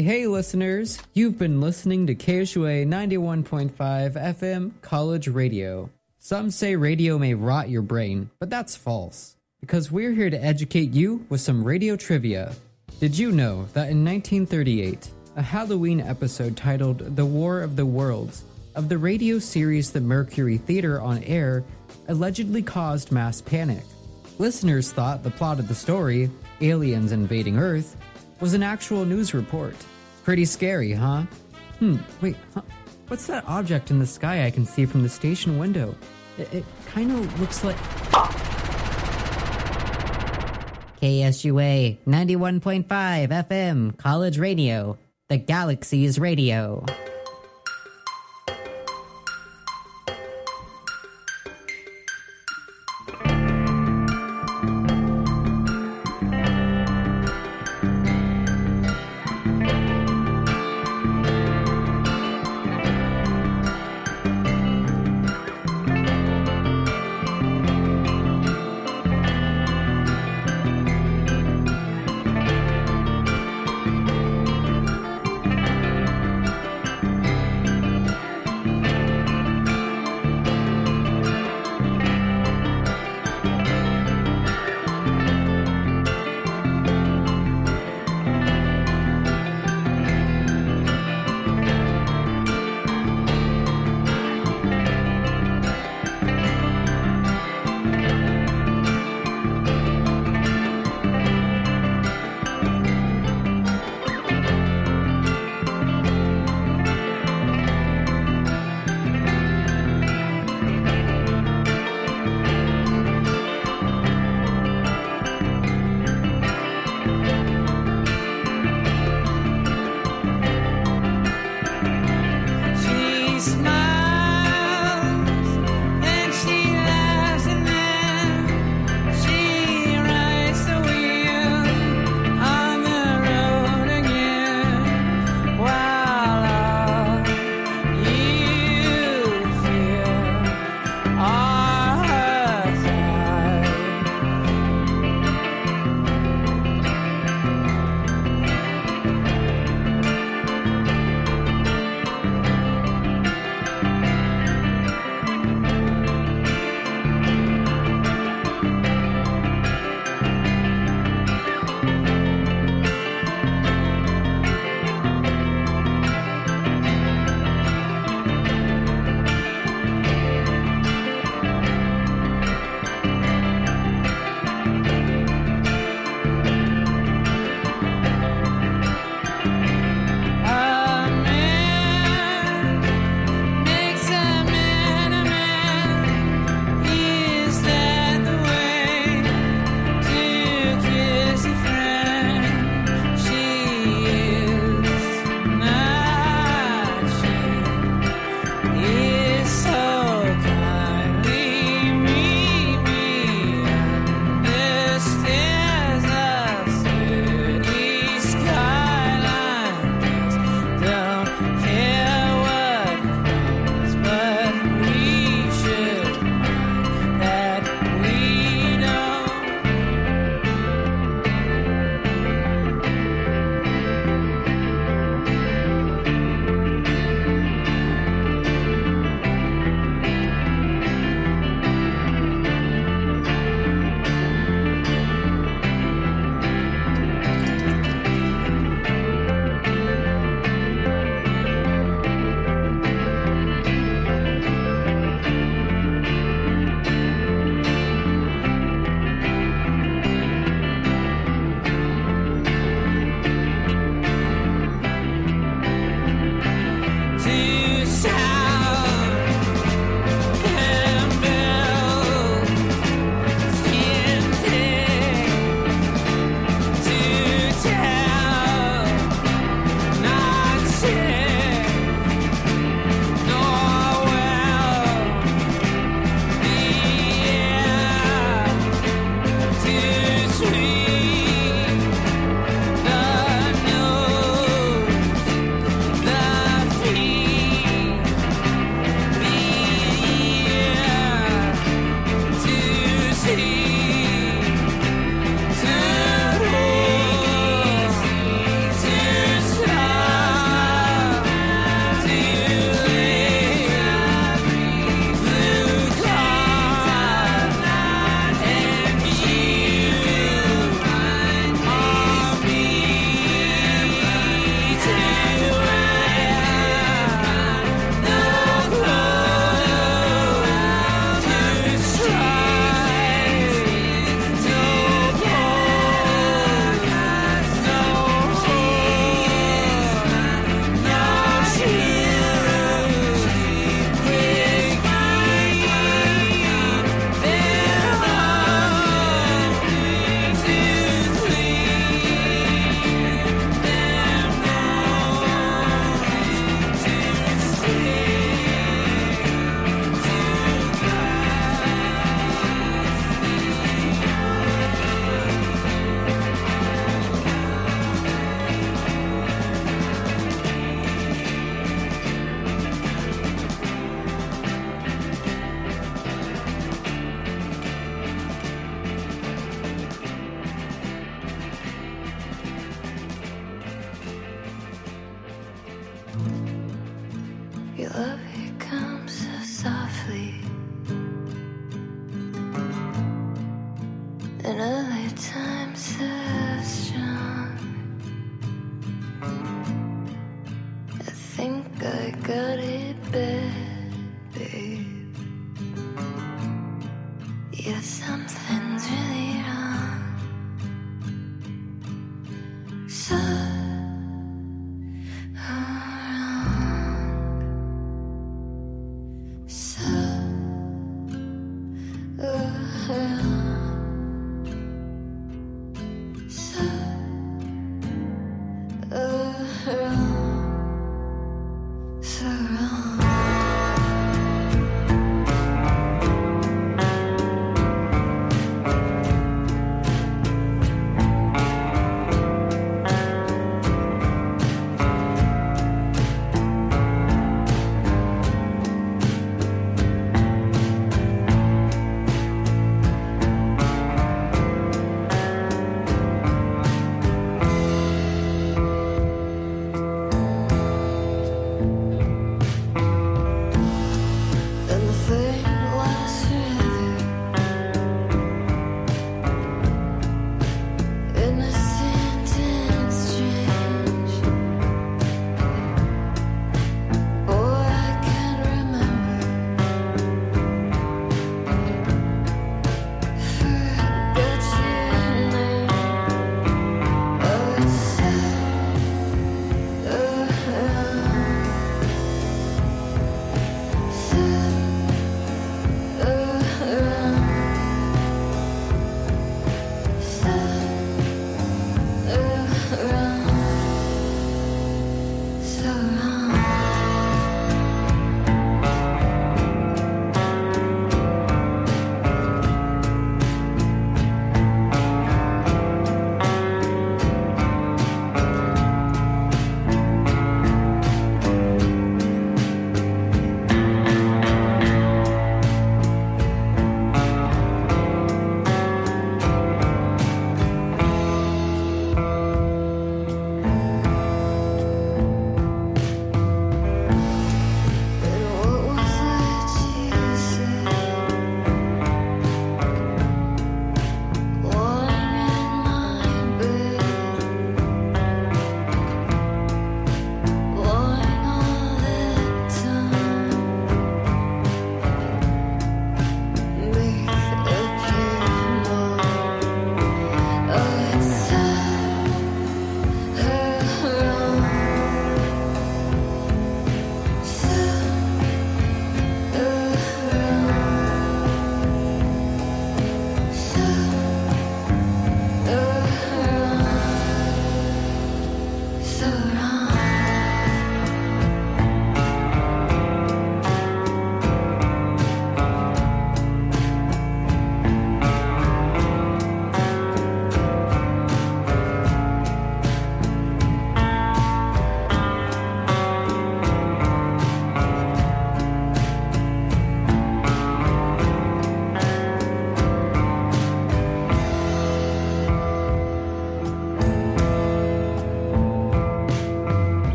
Hey, listeners! You've been listening to KSUA 91.5 FM College Radio. Some say radio may rot your brain, but that's false. Because we're here to educate you with some radio trivia. Did you know that in 1938, a Halloween episode titled The War of the Worlds of the radio series The Mercury Theater on Air allegedly caused mass panic? Listeners thought the plot of the story, aliens invading Earth, was an actual news report. Pretty scary, huh? Hmm, wait, huh? what's that object in the sky I can see from the station window? It, it kind of looks like. KSUA 91.5 FM College Radio, the Galaxy's Radio. Other times so strong.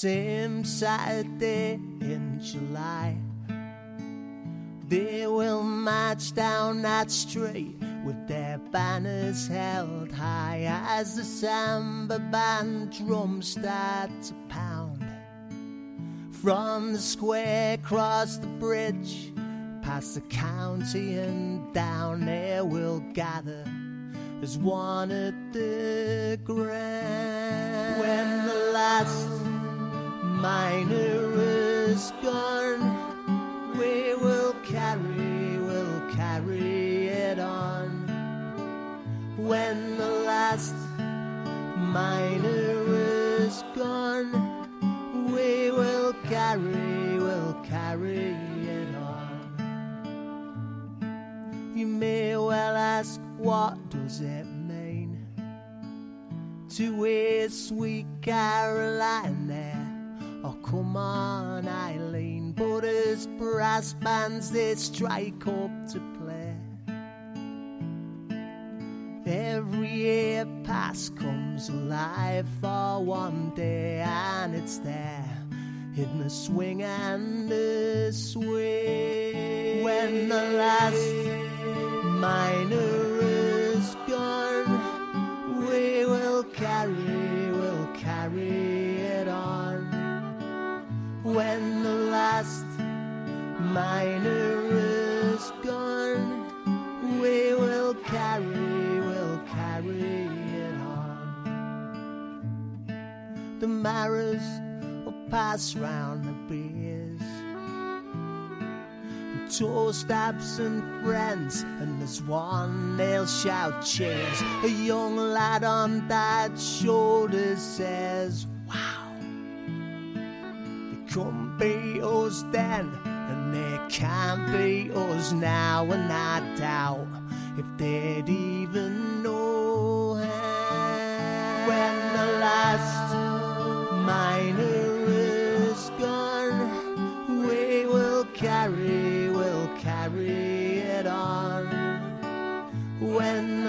Same Saturday in July. They will march down that street with their banners held high as the samba band drums start to pound. From the square across the bridge, past the county and down there we'll gather as one at the ground. Is gone, we will carry, will carry it on. When the last miner is gone, we will carry, we'll carry it on. You may well ask, what does it mean to hear sweet Caroline there? Oh, come on, brass bands they strike up to play. Every year past comes alive for one day, and it's there in the swing and the sway. When the last miner miner is gone, we will carry, we'll carry it on. The maras will pass round the beers toast absent friends, and as one they'll shout cheers. A young lad on that shoulder says, Wow, they couldn't beat us then, and they can't be us now, and I doubt if they'd even know how. When the last miner is gone, we will carry, we'll carry it on. When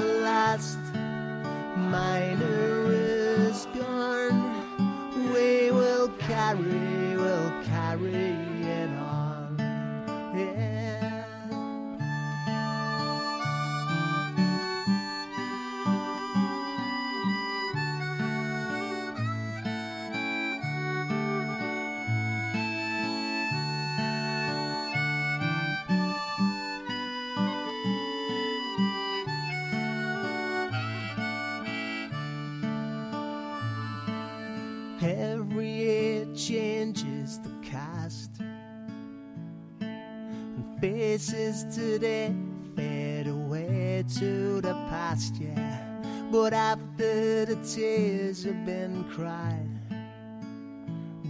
But after the tears have been cried,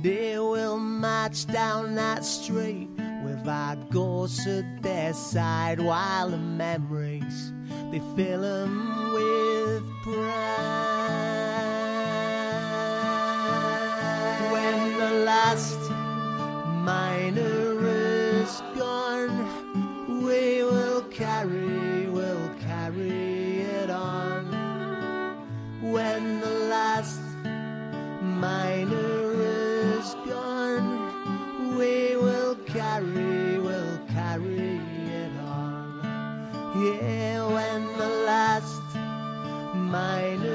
they will march down that street with our ghosts at their side while the memories they fill 'em with pride. When the last miner miner is gone, we will carry, we will carry it on. Yeah, when the last miner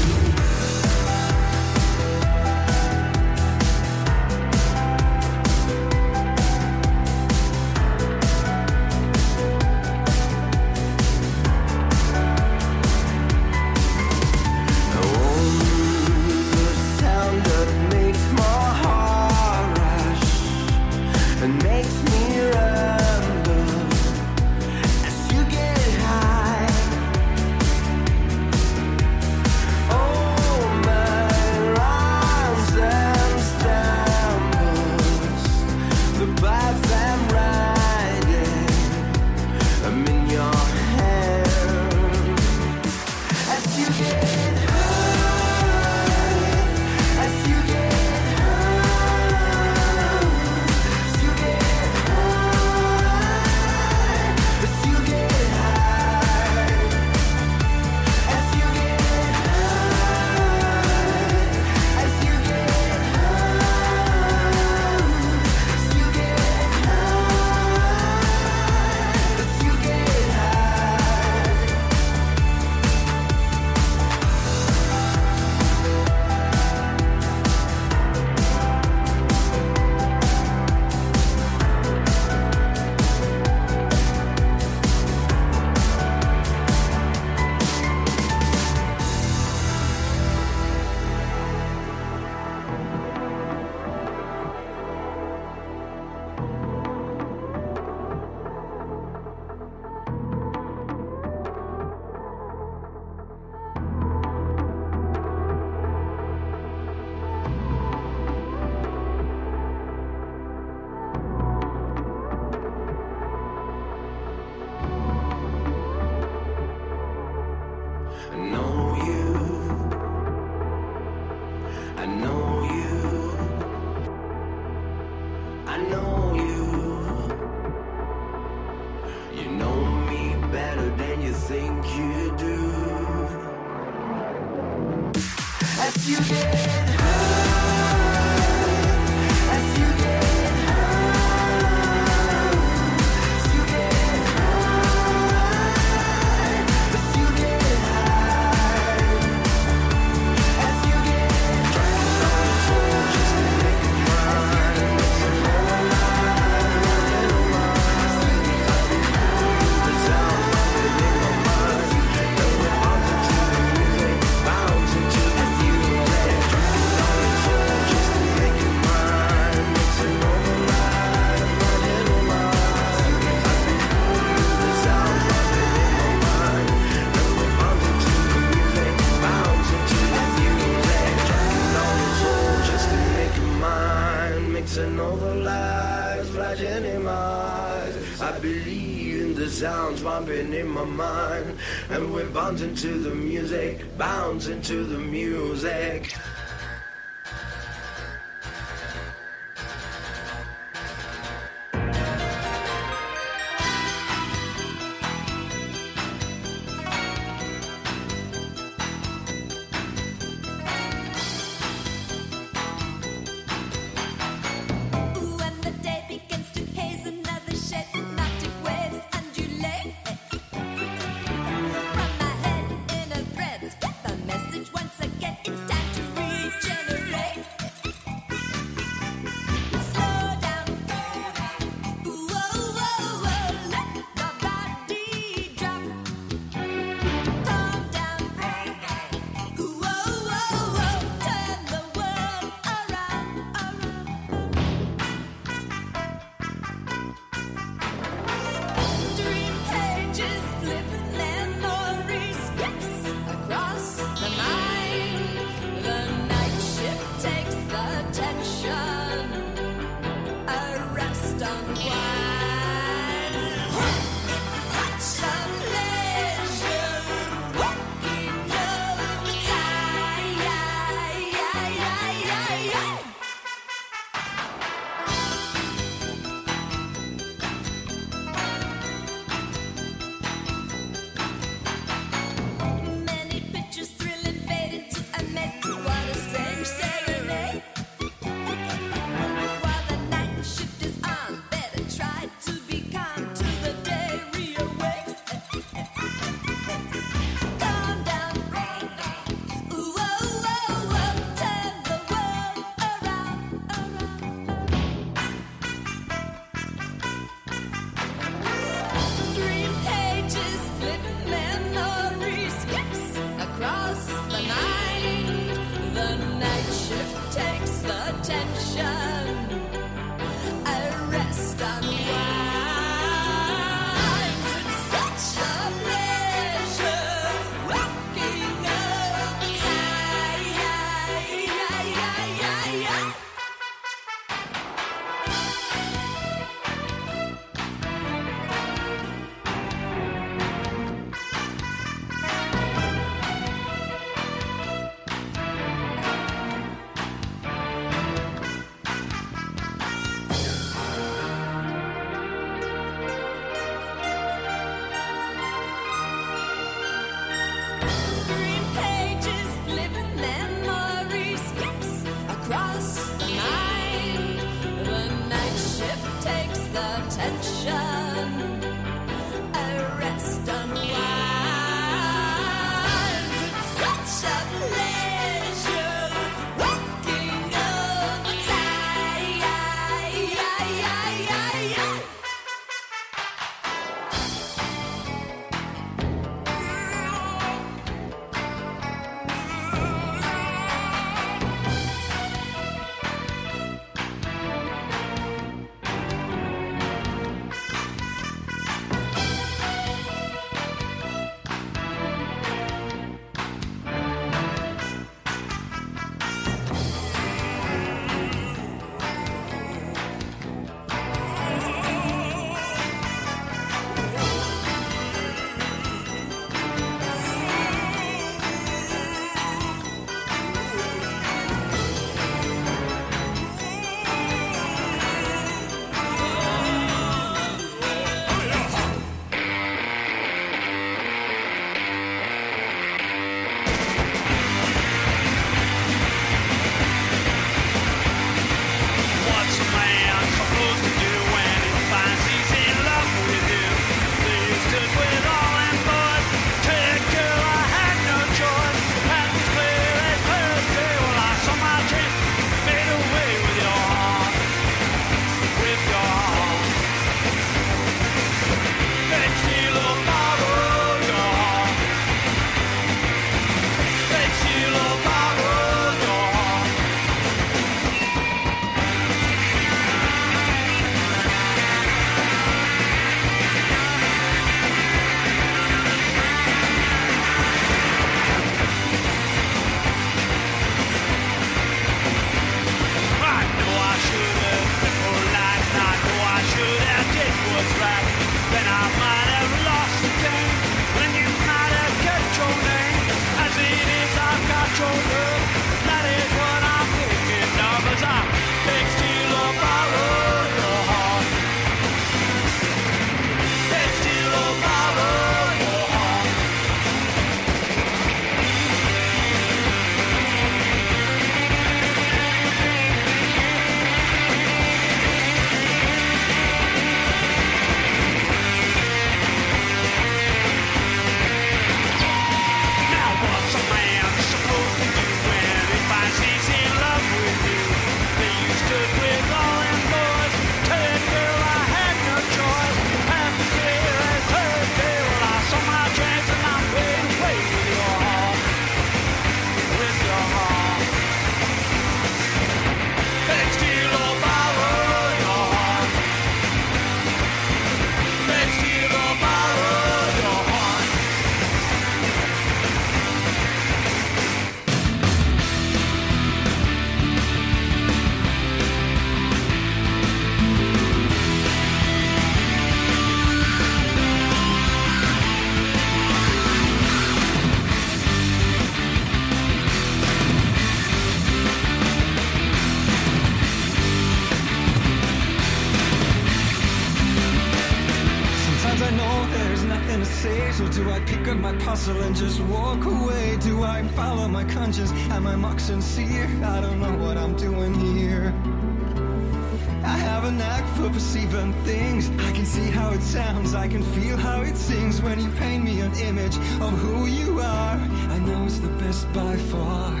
perceiving things. I can see how it sounds, I can feel how it sings when you paint me an image of who you are. I know it's the best by far.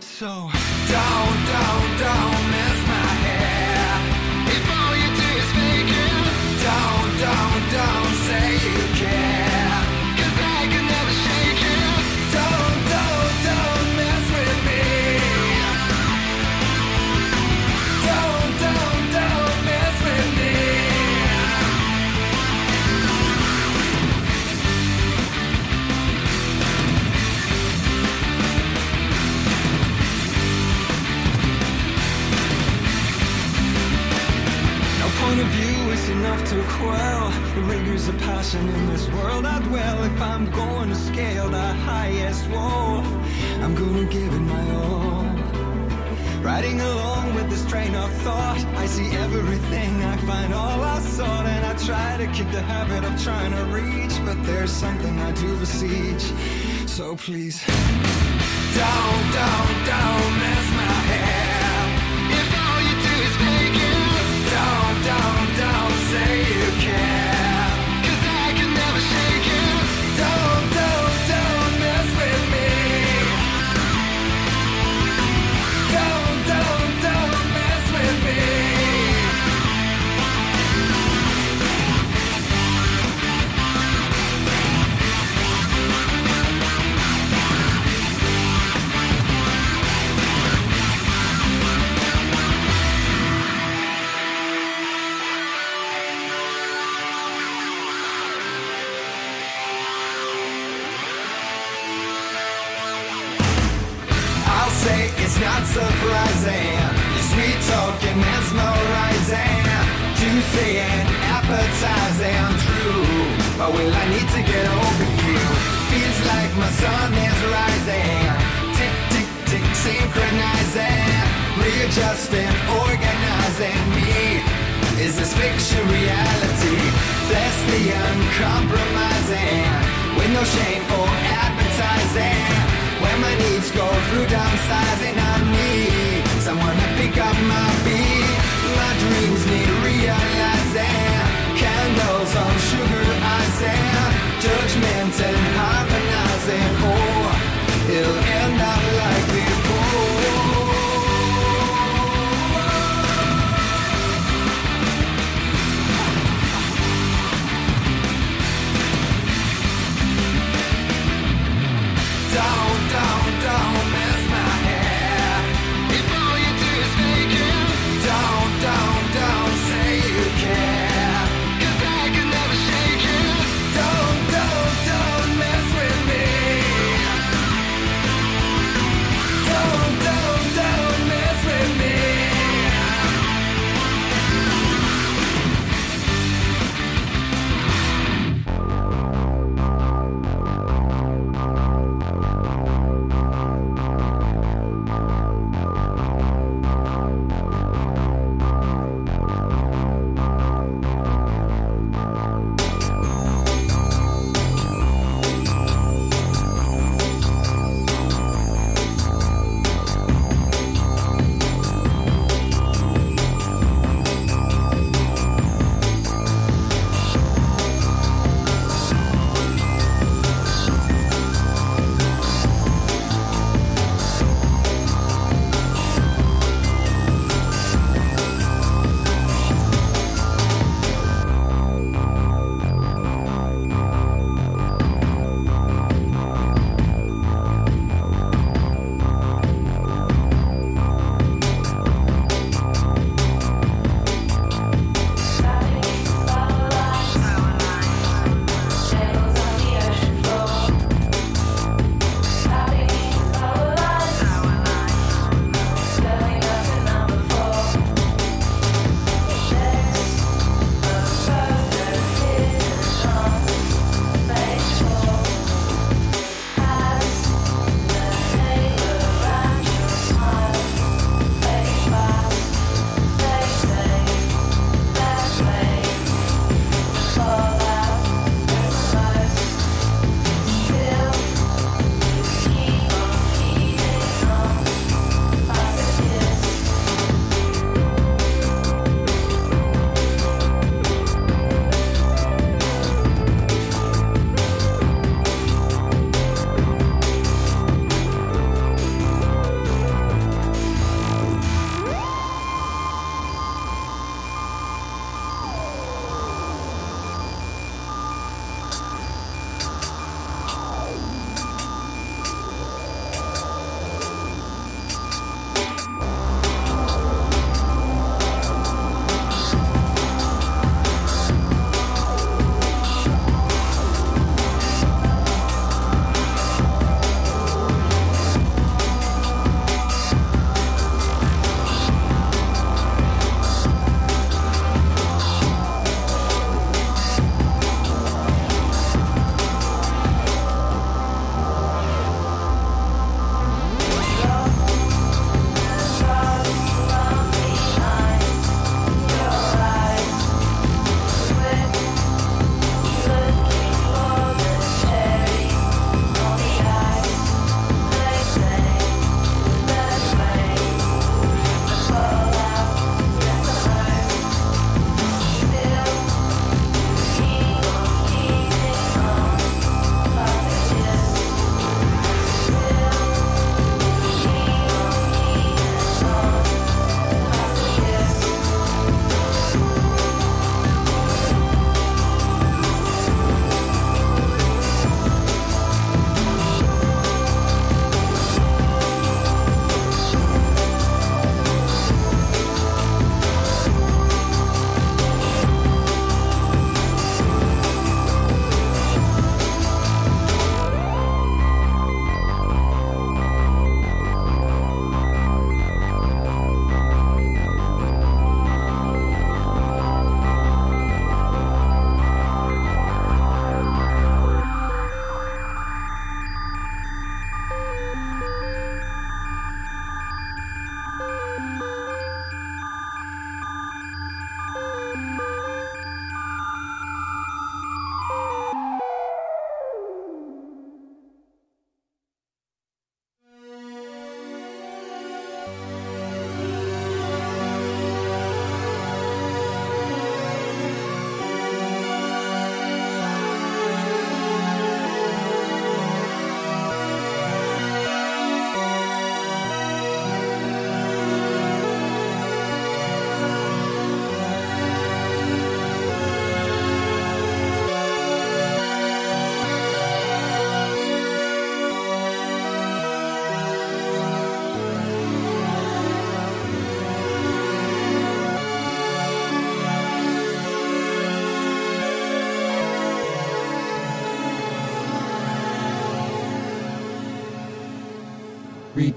So, Down, down, don't is enough to quell the rigors of passion in this world I dwell. If I'm going to scale the highest wall, I'm gonna give it my all. Riding along with this train of thought, I see everything, I find all I sought, and I try to kick the habit of trying to reach, but there's something I do besiege. So please, don't, don't, don't my But will I need to get over you? Feels like my sun is rising. Tick, tick, tick, synchronizing. Readjusting, organizing me. Is this fiction reality? Bless the uncompromising. With no shame for advertising. When my needs go through downsizing, I need someone to pick up my beat. My dreams need realizing. Candles on sugar icing. Judgment and harmonizing. Oh, or it'll end up like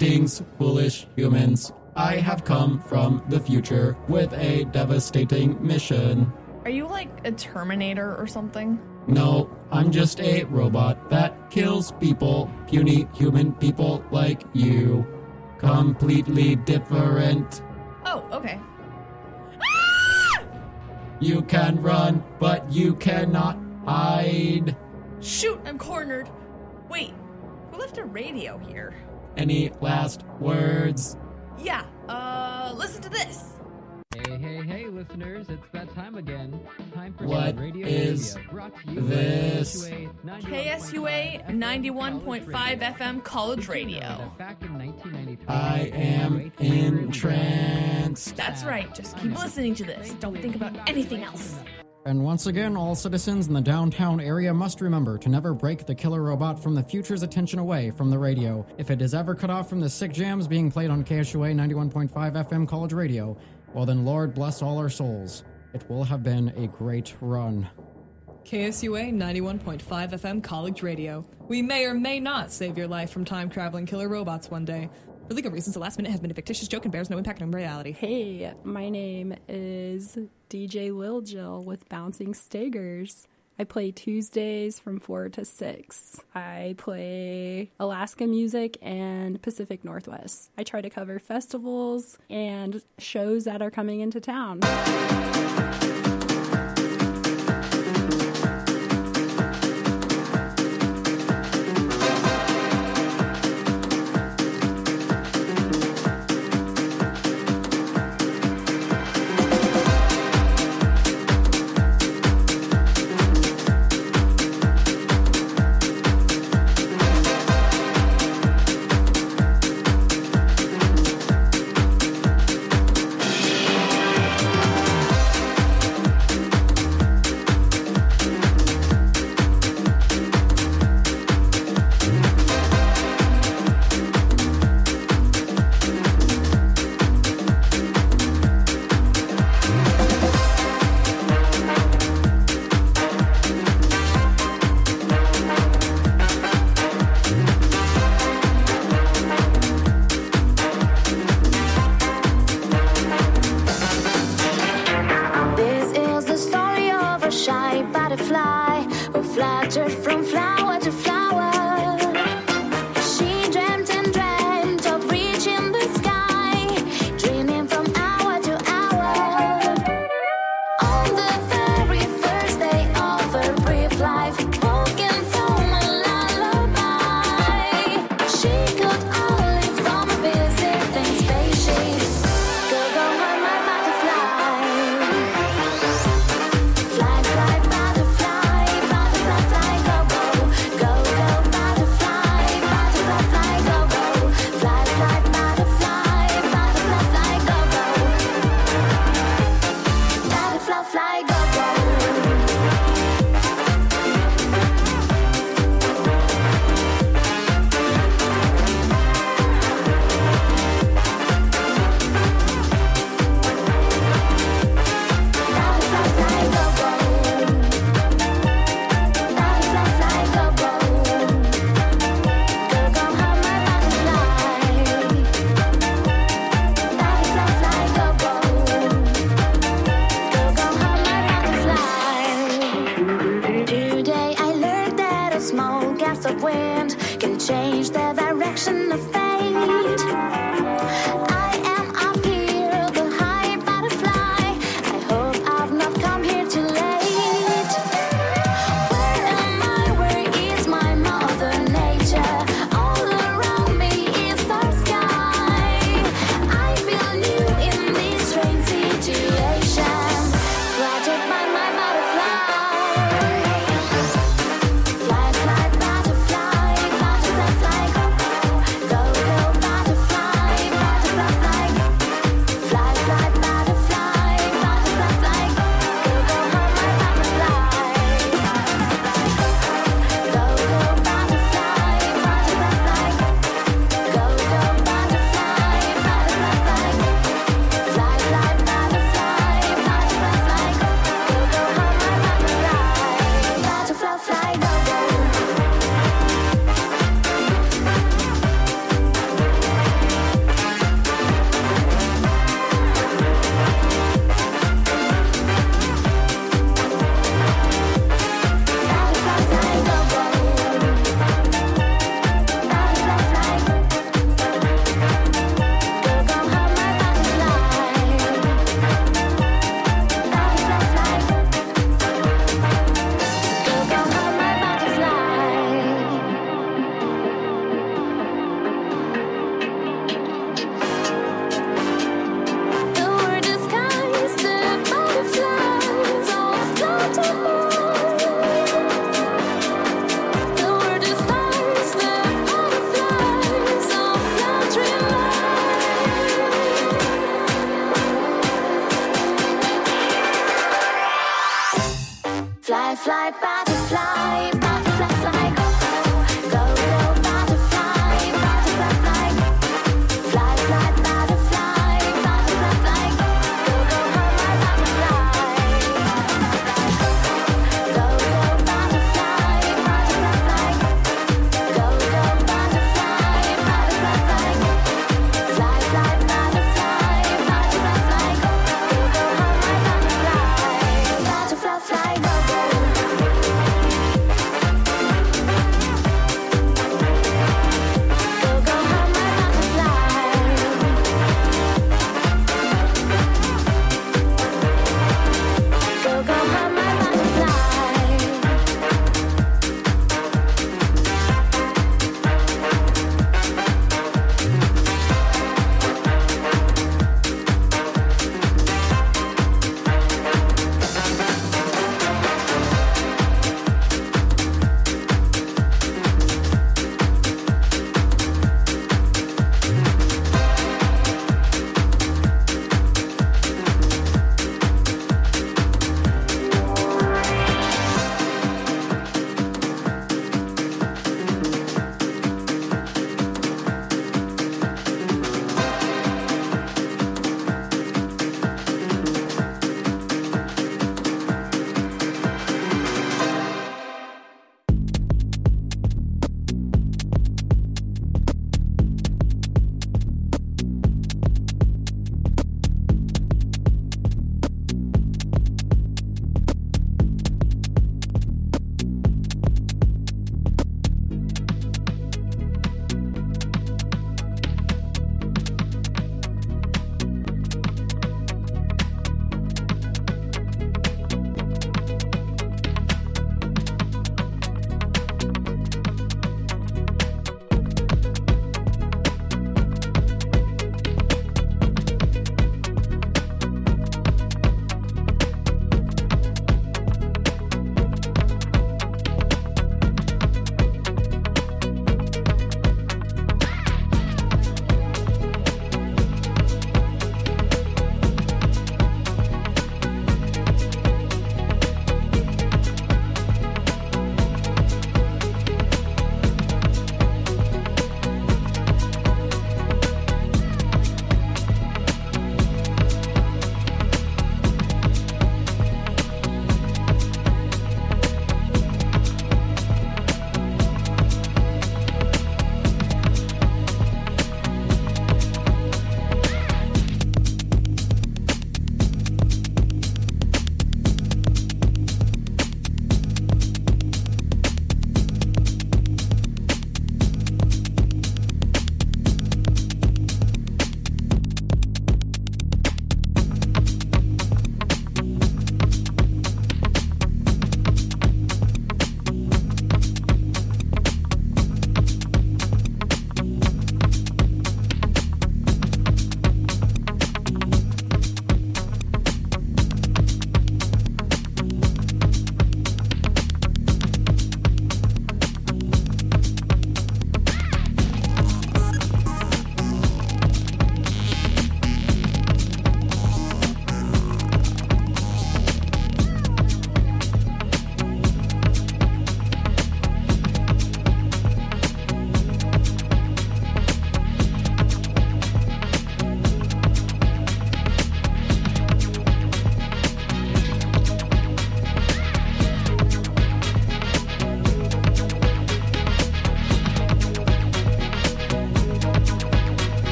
Greetings, foolish humans. I have come from the future with a devastating mission. Are you like a Terminator or something? No, I'm just a robot that kills people, puny human people like you. Completely different. Oh, okay. Ah! You can run, but you cannot hide. Shoot, I'm cornered. Wait, who left a radio here? Any last words? Yeah, uh, listen to this. Hey, hey, hey, listeners, it's that time again. Time for What radio is trivia brought to you this? KSUA 91.5 FM College Radio. Back in 1995, I am entranced. That's right, just keep listening to this. Don't think about anything else. And once again, all citizens in the downtown area must remember to never break the killer robot from the future's attention away from the radio. If it is ever cut off from the sick jams being played on KSUA 91.5 FM College Radio, well then, Lord bless all our souls. It will have been a great run. KSUA 91.5 FM College Radio. We may or may not save your life from time traveling killer robots one day. For legal reasons, the last minute has been a fictitious joke and bears no impact on reality. Hey, my name is DJ Lil Jill with Bouncing Stagers. I play Tuesdays from 4 to 6. I play Alaska music and Pacific Northwest. I try to cover festivals and shows that are coming into town.